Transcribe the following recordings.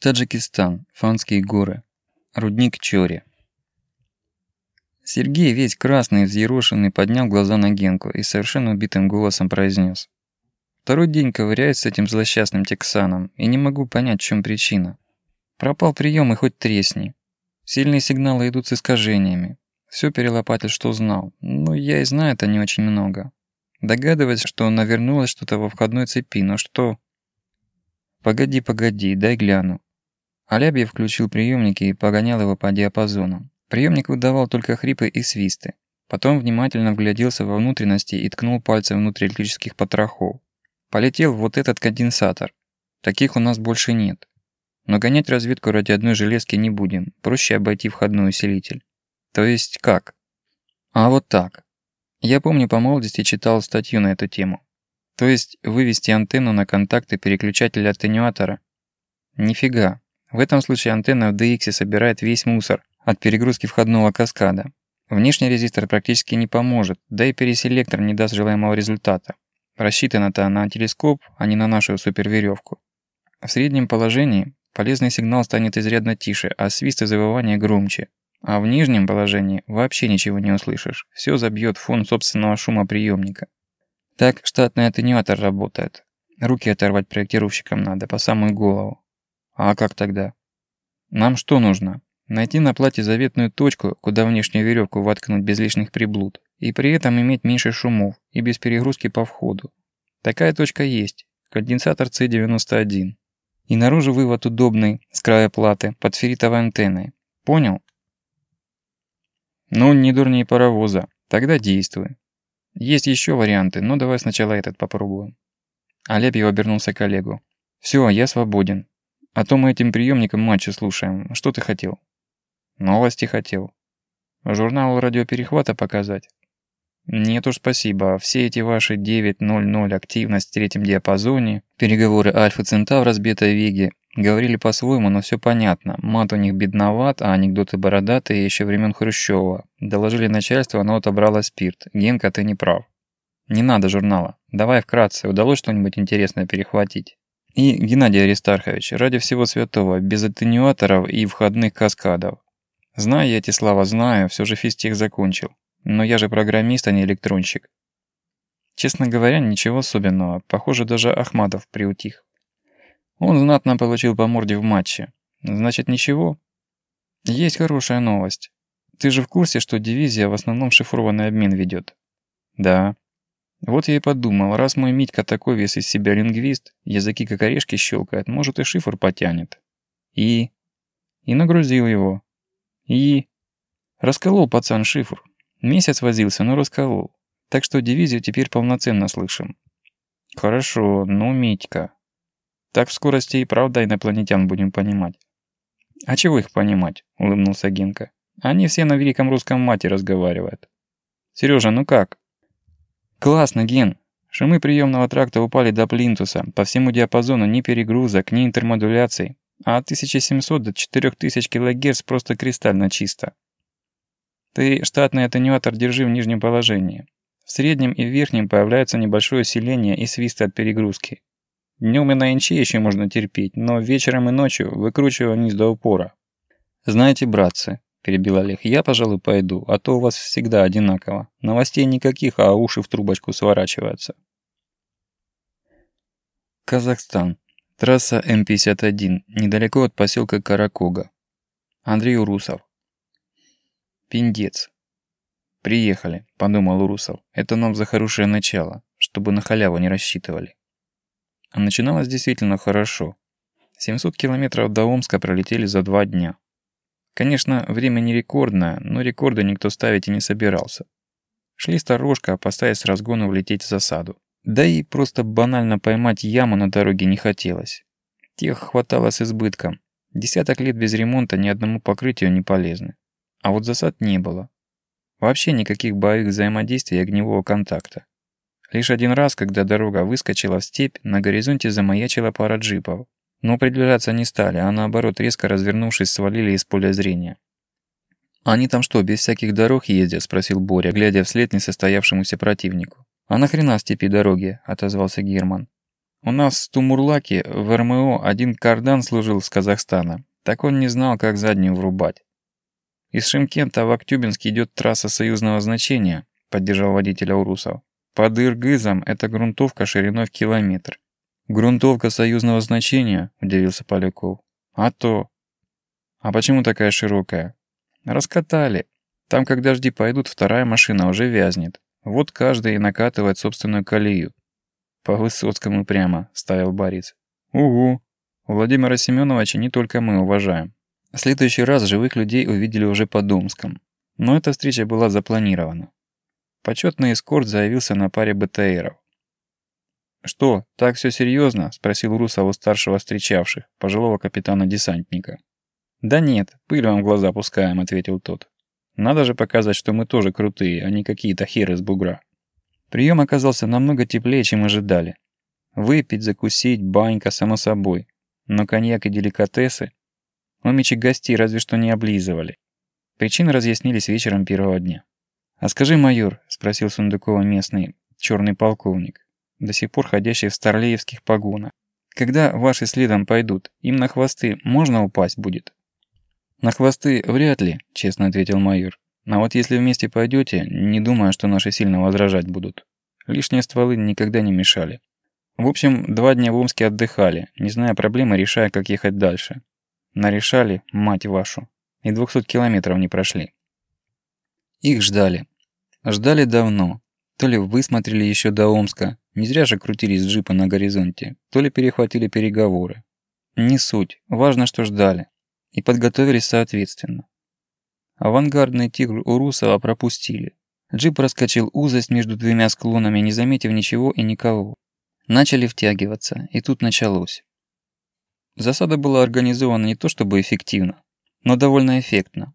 Таджикистан, Фанские горы. Рудник Чори. Сергей, весь красный и взъерошенный, поднял глаза на Генку и совершенно убитым голосом произнес: Второй день ковыряюсь с этим злосчастным тексаном и не могу понять, в чем причина. Пропал прием и хоть тресни. Сильные сигналы идут с искажениями. Все перелопатил, что знал. Ну, я и знаю это не очень много. Догадываюсь, что навернулось что-то во входной цепи, но что... Погоди, погоди, дай гляну. Алябьев включил приемники и погонял его по диапазону. Приемник выдавал только хрипы и свисты. Потом внимательно вгляделся во внутренности и ткнул пальцем внутрь электрических потрохов. Полетел вот этот конденсатор. Таких у нас больше нет. Но гонять разведку ради одной железки не будем. Проще обойти входной усилитель. То есть как? А вот так. Я помню по молодости читал статью на эту тему. То есть вывести антенну на контакты переключателя атенюатора? Нифига. В этом случае антенна в DX собирает весь мусор от перегрузки входного каскада. Внешний резистор практически не поможет, да и переселектор не даст желаемого результата. Рассчитано-то на телескоп, а не на нашу суперверевку. В среднем положении полезный сигнал станет изрядно тише, а свист и завывание громче. А в нижнем положении вообще ничего не услышишь. Все забьет фон собственного шума приемника. Так штатный атенюатор работает. Руки оторвать проектировщикам надо, по самую голову. А как тогда? Нам что нужно? Найти на плате заветную точку, куда внешнюю веревку воткнуть без лишних приблуд, и при этом иметь меньше шумов и без перегрузки по входу. Такая точка есть. Конденсатор C91. И наружу вывод удобный, с края платы, под ферритовой антенной. Понял? Ну, не дурнее паровоза. Тогда действуй. Есть еще варианты, но давай сначала этот попробуем. Алепьев обернулся к Олегу. Все, я свободен. А то мы этим приемником матчи слушаем. Что ты хотел? Новости хотел. Журнал радиоперехвата показать? Нет уж, спасибо. Все эти ваши 9.00 активность в третьем диапазоне, переговоры Альфа Центавра с Бета Веги, говорили по-своему, но все понятно. Мат у них бедноват, а анекдоты бородатые еще времен Хрущева. Доложили начальство, оно отобрало спирт. Генка, ты не прав. Не надо журнала. Давай вкратце, удалось что-нибудь интересное перехватить? И, Геннадий Аристархович, ради всего святого, без аттенюаторов и входных каскадов. Знаю я эти слова, знаю, все же физтех закончил. Но я же программист, а не электронщик. Честно говоря, ничего особенного. Похоже, даже Ахматов приутих. Он знатно получил по морде в матче. Значит, ничего? Есть хорошая новость. Ты же в курсе, что дивизия в основном шифрованный обмен ведет? Да. Вот я и подумал, раз мой Митька такой весь из себя лингвист, языки как орешки щелкает, может и шифр потянет. И... И нагрузил его. И... Расколол пацан шифр. Месяц возился, но расколол. Так что дивизию теперь полноценно слышим. Хорошо, ну, Митька. Так в скорости и правда инопланетян будем понимать. А чего их понимать? Улыбнулся Генка. Они все на великом русском мате разговаривают. Сережа, ну как? «Классно, Ген. Шумы приемного тракта упали до плинтуса. По всему диапазону ни перегрузок, ни интермодуляций. А от 1700 до 4000 кГц просто кристально чисто. Ты штатный атенюатор держи в нижнем положении. В среднем и в верхнем появляется небольшое усиление и свист от перегрузки. Днем и на инче еще можно терпеть, но вечером и ночью выкручиваю вниз до упора. Знаете, братцы, – перебил Олег. «Я, пожалуй, пойду, а то у вас всегда одинаково. Новостей никаких, а уши в трубочку сворачиваются». Казахстан. Трасса М-51, недалеко от поселка Каракога. Андрей Урусов. Пиндец. «Приехали», – подумал Урусов. «Это нам за хорошее начало, чтобы на халяву не рассчитывали». А начиналось действительно хорошо. 700 километров до Омска пролетели за два дня. Конечно, время не рекордное, но рекорда никто ставить и не собирался. Шли сторожка, опасаясь с разгона влететь в засаду. Да и просто банально поймать яму на дороге не хотелось. Тех хватало с избытком. Десяток лет без ремонта ни одному покрытию не полезны. А вот засад не было. Вообще никаких боевых взаимодействий и огневого контакта. Лишь один раз, когда дорога выскочила в степь, на горизонте замаячила пара джипов. Но приближаться не стали, а наоборот, резко развернувшись, свалили из поля зрения. «Они там что, без всяких дорог ездят?» – спросил Боря, глядя вслед несостоявшемуся противнику. «А нахрена степи дороги?» – отозвался Герман. У нас в Тумурлаке в РМО один кардан служил с Казахстана. Так он не знал, как заднюю врубать. Из Шимкента в Актюбинск идет трасса союзного значения, поддержал водителя Урусов. Под Иргызом это грунтовка шириной в километр. Грунтовка союзного значения, удивился Поляков. А то. А почему такая широкая? Раскатали. Там, как дожди пойдут, вторая машина уже вязнет. Вот каждый и накатывает собственную колею. По Высоцкому прямо, ставил Борис. Угу. Владимира Семеновича не только мы уважаем. В следующий раз живых людей увидели уже по Домском. Но эта встреча была запланирована. Почетный эскорт заявился на паре БТРов. «Что, так все серьезно? спросил Русов старшего встречавших, пожилого капитана-десантника. «Да нет, пыль вам в глаза пускаем», — ответил тот. «Надо же показать, что мы тоже крутые, а не какие-то херы с бугра». Прием оказался намного теплее, чем ожидали. Выпить, закусить, банька, само собой. Но коньяк и деликатесы Омичи гостей разве что не облизывали. Причины разъяснились вечером первого дня. «А скажи, майор», — спросил Сундукова местный черный полковник, до сих пор ходящий в старлеевских погонах, «когда ваши следом пойдут, им на хвосты можно упасть будет?» «На хвосты вряд ли», — честно ответил майор. «А вот если вместе пойдете, не думаю, что наши сильно возражать будут. Лишние стволы никогда не мешали. В общем, два дня в Омске отдыхали, не зная проблемы, решая, как ехать дальше. Нарешали, мать вашу. И 200 километров не прошли. Их ждали. Ждали давно. То ли высмотрели еще до Омска, не зря же крутились джипы на горизонте, то ли перехватили переговоры. Не суть, важно, что ждали. И подготовились соответственно. Авангардный тигр Урусова пропустили. Джип раскочил узость между двумя склонами, не заметив ничего и никого. Начали втягиваться, и тут началось. Засада была организована не то чтобы эффективно, но довольно эффектно.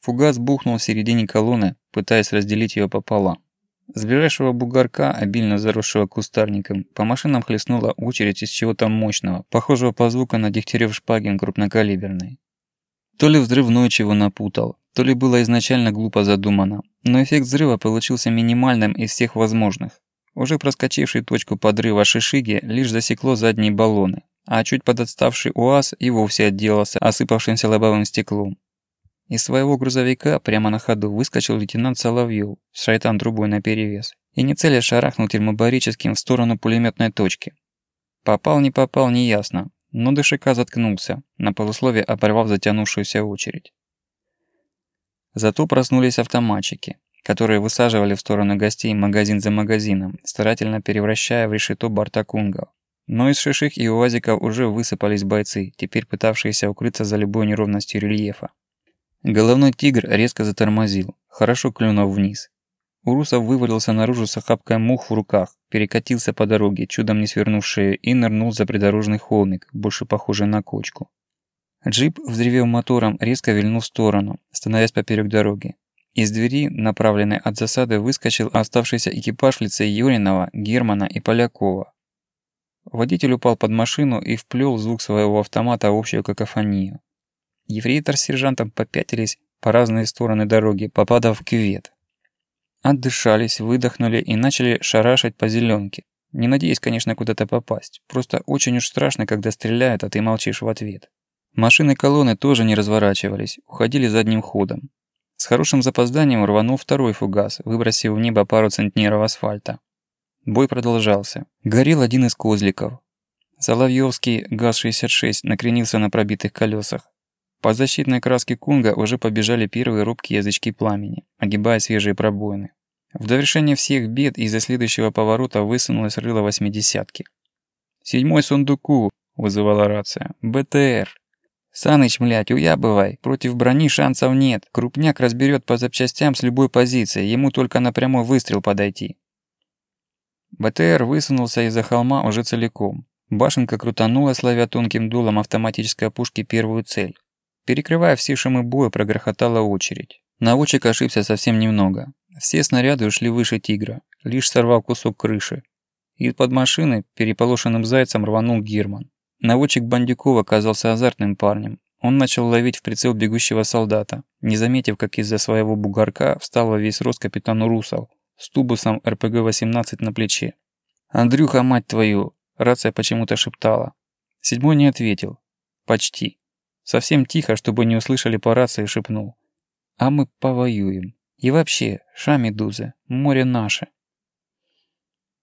Фугас бухнул в середине колонны, пытаясь разделить ее пополам. С ближайшего бугорка, обильно заросшего кустарником, по машинам хлестнула очередь из чего-то мощного, похожего по звуку на Дегтярев Шпагин крупнокалиберный. То ли взрывной чего напутал, то ли было изначально глупо задумано, но эффект взрыва получился минимальным из всех возможных. Уже проскочивший точку подрыва шишиги лишь засекло задние баллоны, а чуть подотставший УАЗ и вовсе отделался осыпавшимся лобовым стеклом. Из своего грузовика прямо на ходу выскочил лейтенант Соловьев с шайтан-трубой наперевес и не целя шарахнул термобарическим в сторону пулеметной точки. Попал, не попал, неясно, но ДШК заткнулся, на полусловие оборвав затянувшуюся очередь. Зато проснулись автоматчики, которые высаживали в сторону гостей магазин за магазином, старательно превращая в решето борта кунгов. Но из шиших и уазиков уже высыпались бойцы, теперь пытавшиеся укрыться за любой неровностью рельефа. Головной тигр резко затормозил, хорошо клюнув вниз. Урусов вывалился наружу с охапкой мух в руках, перекатился по дороге, чудом не свернув шею, и нырнул за придорожный холмик, больше похожий на кочку. Джип, взревев мотором, резко вильнул в сторону, становясь поперек дороги. Из двери, направленной от засады, выскочил оставшийся экипаж в лице Юринова, Германа и Полякова. Водитель упал под машину и вплел звук своего автомата в общую какофонию. Ефрейтор с сержантом попятились по разные стороны дороги, попадав в кювет. Отдышались, выдохнули и начали шарашить по зеленке. Не надеясь, конечно, куда-то попасть. Просто очень уж страшно, когда стреляют, а ты молчишь в ответ. Машины колонны тоже не разворачивались, уходили задним ходом. С хорошим запозданием рванул второй фугас, выбросив в небо пару центнеров асфальта. Бой продолжался. Горел один из козликов. Соловьевский ГАЗ-66 накренился на пробитых колесах. По защитной краске Кунга уже побежали первые рубкие язычки пламени, огибая свежие пробоины. В довершение всех бед из-за следующего поворота высунулась рыло восьмидесятки. «Седьмой сундуку!» – вызывала рация. «БТР!» «Саныч, млядь, уябывай! Против брони шансов нет. Крупняк разберет по запчастям с любой позиции, ему только на прямой выстрел подойти». БТР высунулся из-за холма уже целиком. Башенка крутанулась, ловя тонким дулом автоматической пушки первую цель. Перекрывая все шумы боя, прогрохотала очередь. Наводчик ошибся совсем немного. Все снаряды ушли выше «Тигра», лишь сорвал кусок крыши. Из-под машины переполошенным зайцем рванул Герман. Наводчик Бандюков оказался азартным парнем. Он начал ловить в прицел бегущего солдата, не заметив, как из-за своего бугорка встал во весь рост капитан Русов, с тубусом РПГ-18 на плече. «Андрюха, мать твою! Рация почему-то шептала. Седьмой не ответил. Почти. Совсем тихо, чтобы не услышали по рации, шепнул. А мы повоюем. И вообще, ша-медуза, море наше.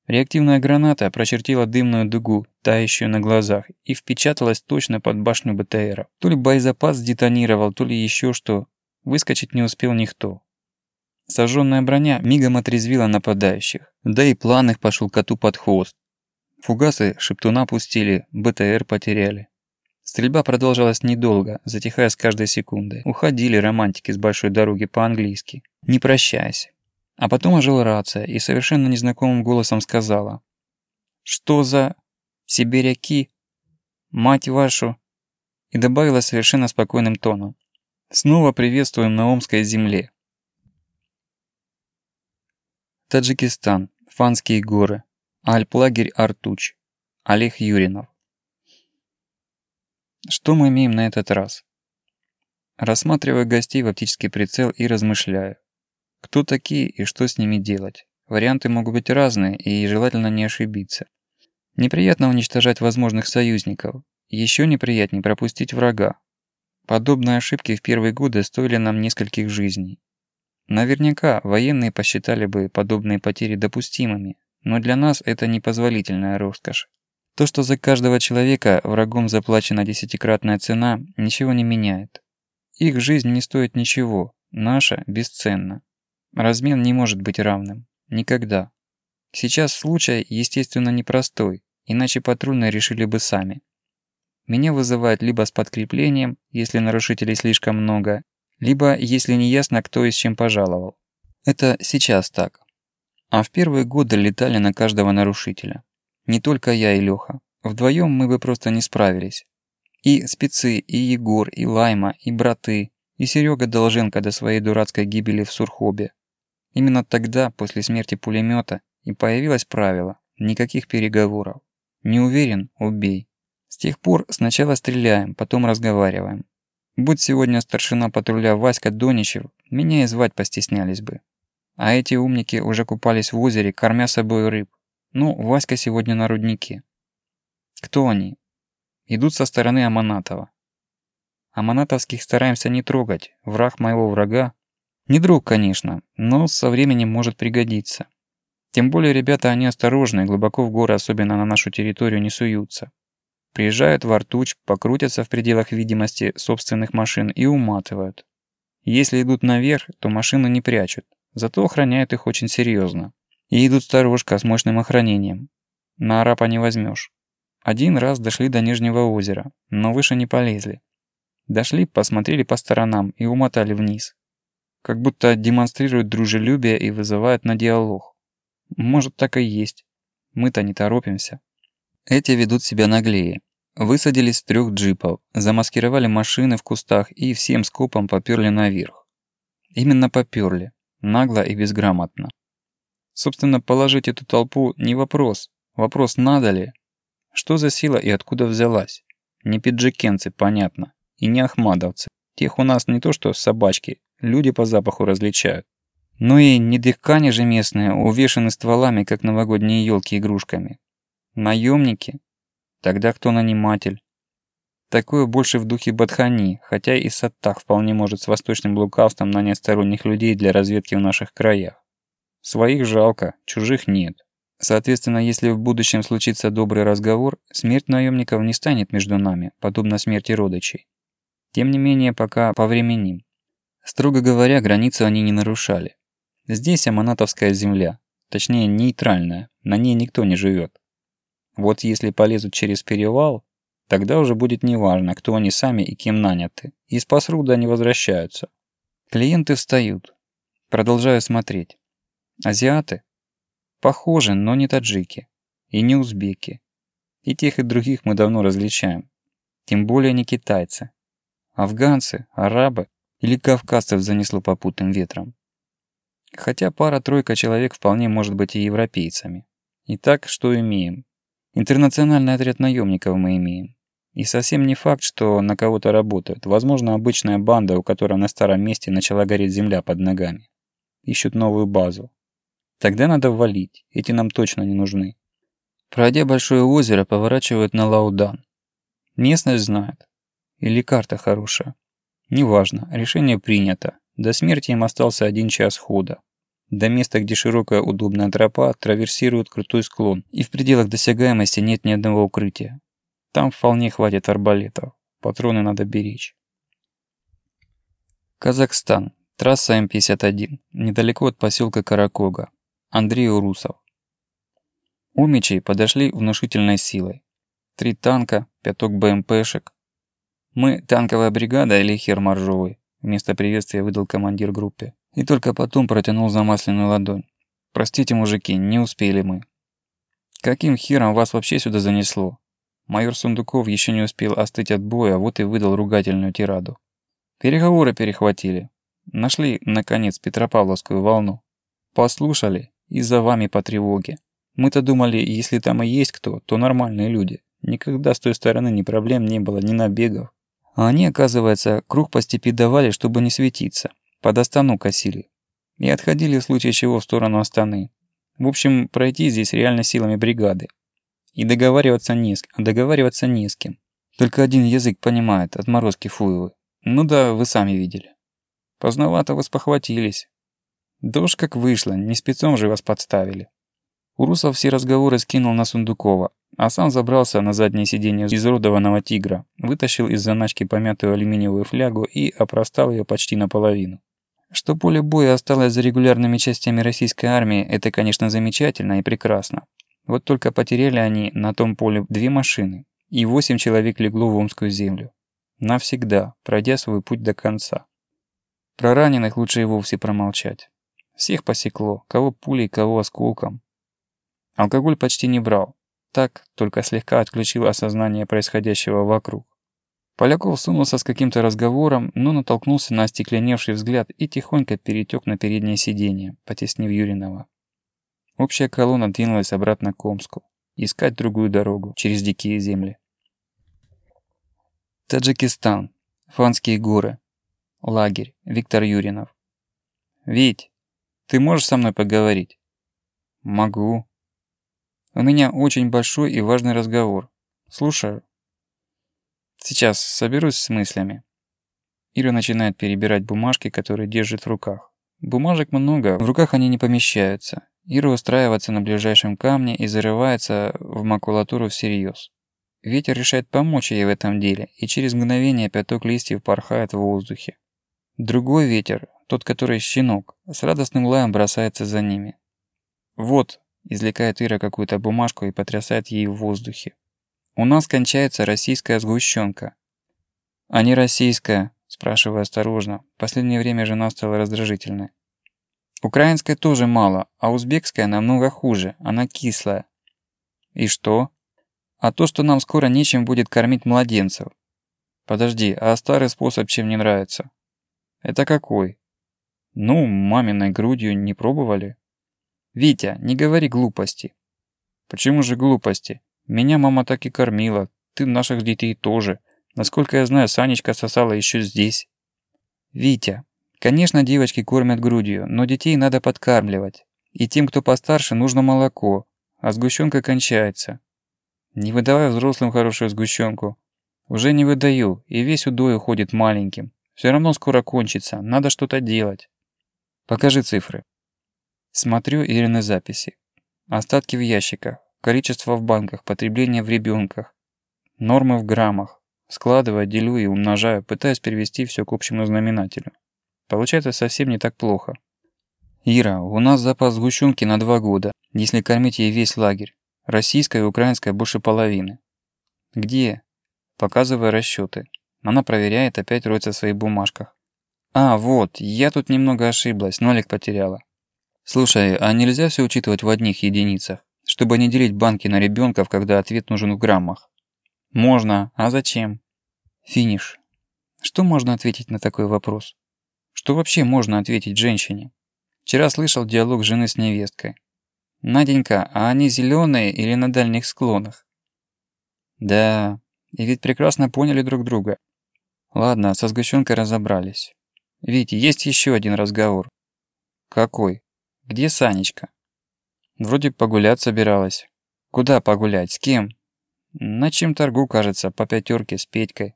Реактивная граната прочертила дымную дугу, тающую на глазах, и впечаталась точно под башню БТРа. То ли боезапас сдетонировал, то ли еще что. Выскочить не успел никто. Сожженная броня мигом отрезвила нападающих, да и план их пошел коту под хвост. Фугасы шептуна пустили, БТР потеряли. Стрельба продолжалась недолго, затихая с каждой секундой. Уходили романтики с большой дороги по-английски. Не прощаясь. А потом ожила рация и совершенно незнакомым голосом сказала. «Что за... сибиряки? Мать вашу!» И добавила совершенно спокойным тоном. «Снова приветствуем на Омской земле». Таджикистан. Фанские горы. Альплагерь Артуч. Олег Юринов. Что мы имеем на этот раз? Рассматриваю гостей в оптический прицел и размышляю. Кто такие и что с ними делать? Варианты могут быть разные, и желательно не ошибиться. Неприятно уничтожать возможных союзников. Еще неприятнее пропустить врага. Подобные ошибки в первые годы стоили нам нескольких жизней. Наверняка военные посчитали бы подобные потери допустимыми, но для нас это непозволительная роскошь. То, что за каждого человека врагом заплачена десятикратная цена, ничего не меняет. Их жизнь не стоит ничего, наша бесценна. Размен не может быть равным. Никогда. Сейчас случай, естественно, непростой, иначе патрульные решили бы сами. Меня вызывают либо с подкреплением, если нарушителей слишком много, либо если не ясно, кто и с чем пожаловал. Это сейчас так. А в первые годы летали на каждого нарушителя. Не только я и Лёха. Вдвоем мы бы просто не справились. И спецы, и Егор, и Лайма, и браты, и Серега Долженко до своей дурацкой гибели в Сурхобе. Именно тогда, после смерти пулемета, и появилось правило – никаких переговоров. Не уверен – убей. С тех пор сначала стреляем, потом разговариваем. Будь сегодня старшина патруля Васька Доничев, меня и звать постеснялись бы. А эти умники уже купались в озере, кормя собой рыб. Ну, Васька сегодня на руднике. Кто они? Идут со стороны Аманатова. Аманатовских стараемся не трогать, враг моего врага не друг, конечно, но со временем может пригодиться. Тем более ребята они осторожны, глубоко в горы, особенно на нашу территорию, не суются. Приезжают в Артуч, покрутятся в пределах видимости собственных машин и уматывают. Если идут наверх, то машину не прячут, зато охраняют их очень серьезно. И идут сторожка с мощным охранением. На арапа не возьмешь. Один раз дошли до Нижнего озера, но выше не полезли. Дошли, посмотрели по сторонам и умотали вниз. Как будто демонстрируют дружелюбие и вызывают на диалог. Может, так и есть. Мы-то не торопимся. Эти ведут себя наглее. Высадились с трех джипов, замаскировали машины в кустах и всем скопом поперли наверх. Именно поперли. Нагло и безграмотно. Собственно, положить эту толпу не вопрос. Вопрос, надо ли? Что за сила и откуда взялась? Не пиджакенцы, понятно. И не ахмадовцы. Тех у нас не то что собачки, Люди по запаху различают. Ну и не дыхкани же местные, увешаны стволами, как новогодние елки игрушками. Наемники? Тогда кто наниматель? Такое больше в духе Бадхани, хотя и Саттах вполне может с восточным лукавством нанять сторонних людей для разведки в наших краях. Своих жалко, чужих нет. Соответственно, если в будущем случится добрый разговор, смерть наемников не станет между нами, подобно смерти родичей. Тем не менее, пока повременим. Строго говоря, границу они не нарушали. Здесь аманатовская земля, точнее нейтральная, на ней никто не живет. Вот если полезут через перевал, тогда уже будет неважно, кто они сами и кем наняты. Из Пасруда они возвращаются. Клиенты встают. Продолжаю смотреть. Азиаты? Похожи, но не таджики. И не узбеки. И тех, и других мы давно различаем. Тем более не китайцы. Афганцы, арабы или кавказцев занесло попутным ветром. Хотя пара-тройка человек вполне может быть и европейцами. Итак, что имеем? Интернациональный отряд наемников мы имеем. И совсем не факт, что на кого-то работают. Возможно, обычная банда, у которой на старом месте начала гореть земля под ногами. Ищут новую базу. Тогда надо валить. Эти нам точно не нужны. Пройдя большое озеро, поворачивают на Лаудан. Местность знает. Или карта хорошая. Неважно, решение принято. До смерти им остался один час хода. До места, где широкая удобная тропа, траверсирует крутой склон, и в пределах досягаемости нет ни одного укрытия. Там вполне хватит арбалетов. Патроны надо беречь. Казахстан. Трасса М-51. Недалеко от поселка Каракога. Андрей Урусов. Умичей подошли внушительной силой. Три танка, пяток БМПшек. Мы танковая бригада или хер моржовый? Вместо приветствия выдал командир группе. И только потом протянул замасленную ладонь. Простите, мужики, не успели мы. Каким хером вас вообще сюда занесло? Майор Сундуков еще не успел остыть от боя, вот и выдал ругательную тираду. Переговоры перехватили. Нашли, наконец, Петропавловскую волну. Послушали, и за вами по тревоге. Мы-то думали, если там и есть кто, то нормальные люди. Никогда с той стороны ни проблем не было, ни набегов. А они, оказывается, круг по степи давали, чтобы не светиться. Под Астану косили. И отходили в случае чего в сторону Астаны. В общем, пройти здесь реально силами бригады. И договариваться не с, договариваться не с кем. Только один язык понимает, отморозки фуевы. Ну да, вы сами видели. Поздновато вы спохватились. Да уж как вышло, не спецом же вас подставили. Урусов все разговоры скинул на Сундукова, а сам забрался на заднее сиденье изуродованного тигра, вытащил из заначки помятую алюминиевую флягу и опростал ее почти наполовину. Что поле боя осталось за регулярными частями российской армии, это, конечно, замечательно и прекрасно. Вот только потеряли они на том поле две машины, и восемь человек легло в Омскую землю. Навсегда, пройдя свой путь до конца. Про раненых лучше и вовсе промолчать. Всех посекло, кого пулей, кого осколком. Алкоголь почти не брал. Так, только слегка отключил осознание происходящего вокруг. Поляков сунулся с каким-то разговором, но натолкнулся на остекленевший взгляд и тихонько перетек на переднее сиденье, потеснив Юринова. Общая колонна двинулась обратно к Омску, искать другую дорогу через дикие земли. Таджикистан. Фанские горы. Лагерь. Виктор Юринов. «Вить, ты можешь со мной поговорить?» «Могу», у меня очень большой и важный разговор. Слушаю. Сейчас соберусь с мыслями. Ира начинает перебирать бумажки, которые держит в руках. Бумажек много, в руках они не помещаются. Ира устраивается на ближайшем камне и зарывается в макулатуру всерьез. Ветер решает помочь ей в этом деле, и через мгновение пяток листьев порхает в воздухе. Другой ветер, тот, который щенок, с радостным лаем бросается за ними. Вот, Извлекает Ира какую-то бумажку и потрясает ей в воздухе. «У нас кончается российская сгущенка». «А не российская?» – спрашиваю осторожно. Последнее время жена стала раздражительной. «Украинская тоже мало, а узбекская намного хуже, она кислая». «И что?» «А то, что нам скоро нечем будет кормить младенцев». «Подожди, а старый способ чем не нравится?» «Это какой?» «Ну, маминой грудью не пробовали?» «Витя, не говори глупости». «Почему же глупости? Меня мама так и кормила, ты наших детей тоже. Насколько я знаю, Санечка сосала еще здесь». «Витя, конечно, девочки кормят грудью, но детей надо подкармливать. И тем, кто постарше, нужно молоко, а сгущенка кончается. Не выдавай взрослым хорошую сгущенку. Уже не выдаю, и весь удой уходит маленьким. Все равно скоро кончится, надо что-то делать. Покажи цифры. Смотрю Ирины записи. Остатки в ящиках, количество в банках, потребление в ребенках, нормы в граммах. Складываю, делю и умножаю, пытаясь перевести все к общему знаменателю. Получается совсем не так плохо. Ира, у нас запас сгущенки на два года, если кормить ей весь лагерь. Российская и украинская больше половины. Где? Показывая расчеты. Она проверяет, опять роется в своих бумажках. А, вот, я тут немного ошиблась, нолик потеряла. Слушай, а нельзя все учитывать в одних единицах, чтобы не делить банки на ребенков, когда ответ нужен в граммах? Можно, а зачем? Финиш. Что можно ответить на такой вопрос? Что вообще можно ответить женщине? Вчера слышал диалог жены с невесткой. «Наденька, а они зеленые или на дальних склонах?» «Да, и ведь прекрасно поняли друг друга. Ладно, со сгущенкой разобрались. Вить, есть еще один разговор». «Какой?» Где Санечка? Вроде погулять собиралась. Куда погулять? С кем? На чем торгу, кажется, по пятерке с Петькой.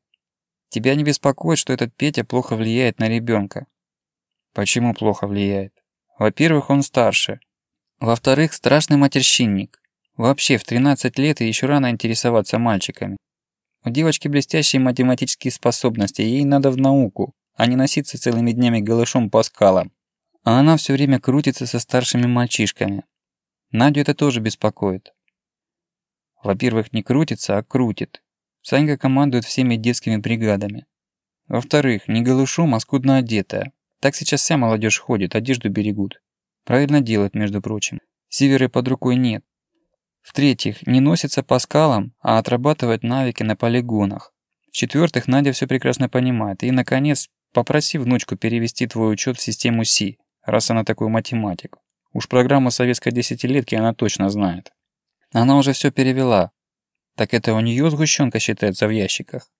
Тебя не беспокоит, что этот Петя плохо влияет на ребенка? Почему плохо влияет? Во-первых, он старше. Во-вторых, страшный матерщинник. Вообще, в 13 лет и еще рано интересоваться мальчиками. У девочки блестящие математические способности, ей надо в науку, а не носиться целыми днями голышом по скалам. А она все время крутится со старшими мальчишками. Надю это тоже беспокоит. Во-первых, не крутится, а крутит. Санька командует всеми детскими бригадами. Во-вторых, не голышом, а скудно одетая. Так сейчас вся молодежь ходит, одежду берегут. Правильно делают, между прочим. Сиверы под рукой нет. В-третьих, не носится по скалам, а отрабатывает навыки на полигонах. В-четвертых, Надя все прекрасно понимает. И, наконец, попроси внучку перевести твой учет в систему Си, раз она такой математик. Уж программу советской десятилетки она точно знает. Она уже все перевела. Так это у нее сгущенка считается в ящиках?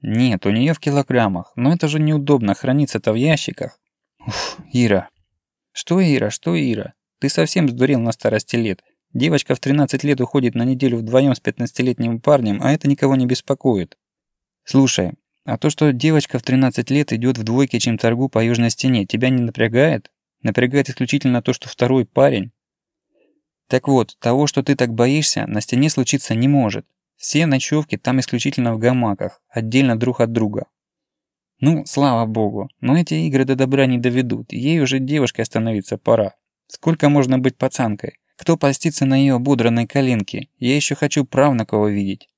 Нет, у нее в килограммах. Но это же неудобно, храниться-то в ящиках. Уф, Ира. Что Ира, что Ира? Ты совсем сдурел на старости лет. Девочка в 13 лет уходит на неделю вдвоем с 15-летним парнем, а это никого не беспокоит. Слушай, а то, что девочка в 13 лет идет в двойке чем торгу по южной стене, тебя не напрягает? Напрягает исключительно то, что второй парень? Так вот, того, что ты так боишься, на стене случиться не может. Все ночевки там исключительно в гамаках, отдельно друг от друга. Ну, слава богу, но эти игры до добра не доведут, ей уже девушкой становиться пора. Сколько можно быть пацанкой? Кто постится на ее ободранной коленке? Я еще хочу правнукова видеть.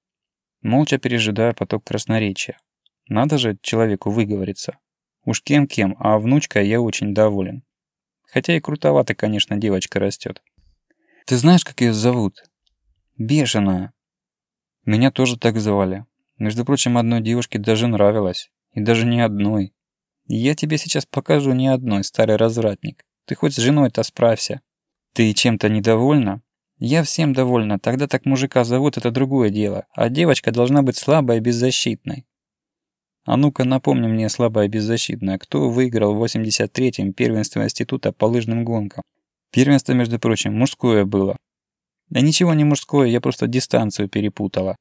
Молча пережидаю поток красноречия. Надо же человеку выговориться. Уж кем-кем, а внучка я очень доволен. Хотя и крутовато, конечно, девочка растет. Ты знаешь, как ее зовут? Бешеная. Меня тоже так звали. Между прочим, одной девушке даже нравилось. И даже не одной. Я тебе сейчас покажу не одной, старый развратник. Ты хоть с женой-то справься. Ты чем-то недовольна? Я всем довольна, тогда так мужика зовут, это другое дело. А девочка должна быть слабой и беззащитной. А ну-ка напомни мне, слабая и беззащитная, кто выиграл в 83-м первенство института по лыжным гонкам? Первенство, между прочим, мужское было. Да ничего не мужское, я просто дистанцию перепутала.